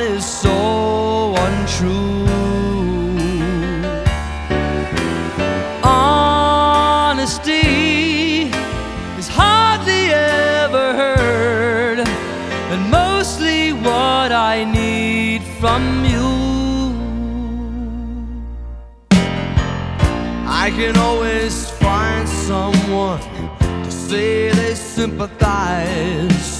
Everyone is so untrue. Honesty is hardly ever heard, and mostly what I need from you. I can always find someone to say they sympathize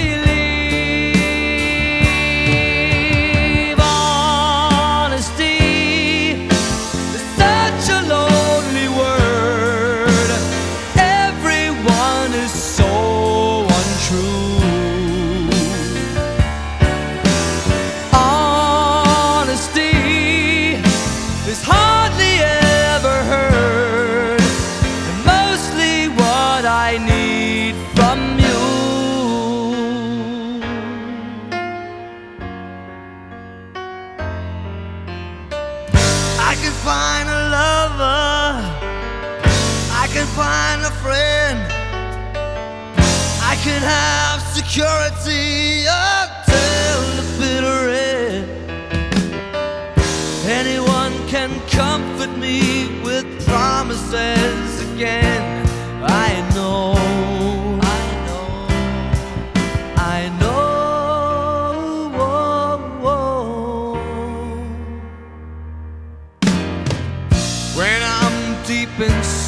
I can find a lover, I can find a friend, I can have security until the bitter end. Anyone can comfort me with promises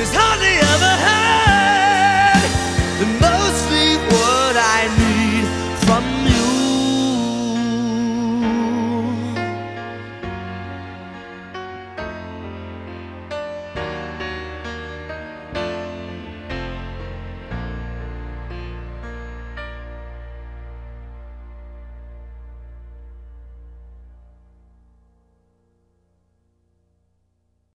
There's hardly a